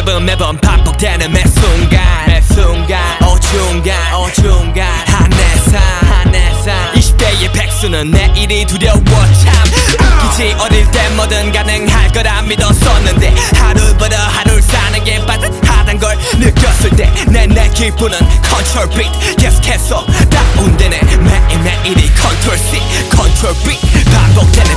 붙잡은 매번 반복되는 매 순간. 매 순간. 어중간 어중간. 한해상 한해상 20대의 백수는 내일이 두려워 참. 웃기지 어릴 때 뭐든 가능할 거라 믿었었는데 하루보다 하루를 사는 게 빠듯하단 걸 느꼈을 때 내 내 기분은 컨트롤 beat 계속해서 다운되네. 매일매일이 Control C Control V 반복되네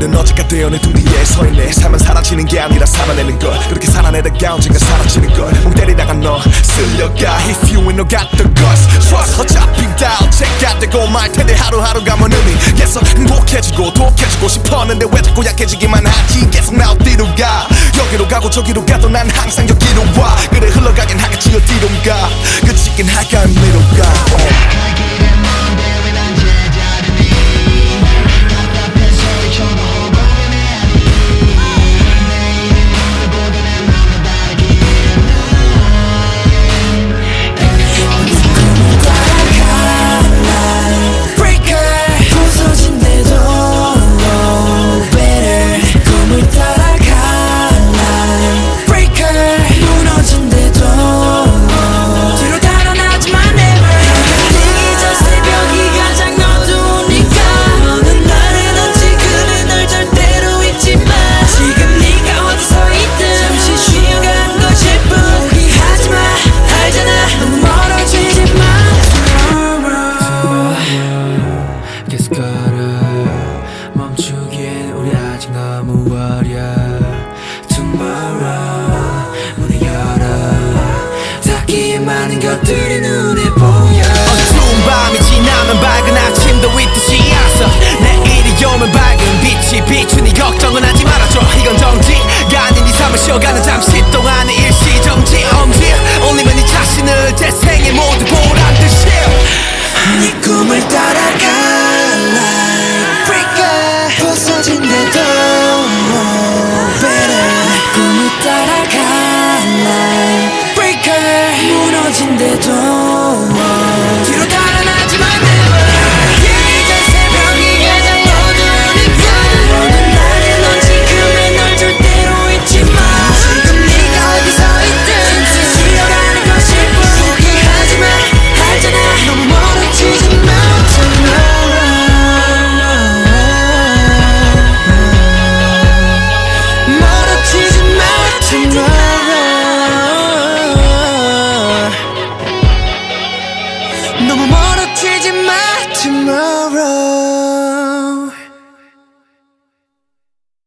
일은 어제가 되어 내등 뒤에 서 있네 삶은 사라지는 게 아니라 살아내는 것. 그렇게 살아내다가 언젠가 사라지는 걸멍 때리다가 너 쓸려가. If you ain't no got the guts Trust. 어차피 다 언제가 되고 말 텐데 하루하루가 뭔 의미. 계속 행복해지고 독해지고 싶었는데 왜 자꾸 약해지기만 하지? 계속 나 어디로 가? 여기로 가고 저기로 가도 난 항상 여기로 와. 그래 흘러가긴 하겠지 어디론가. 그치긴 할까 윗동안의 일시정지 엄지. 올리면 이 자신을 제 생에 모두 보란 듯이. 네 꿈을 따라가 날빌카 흩어진 대도, 꿈을 따라가 날빌카 흐무너진 대도, my tomorrow.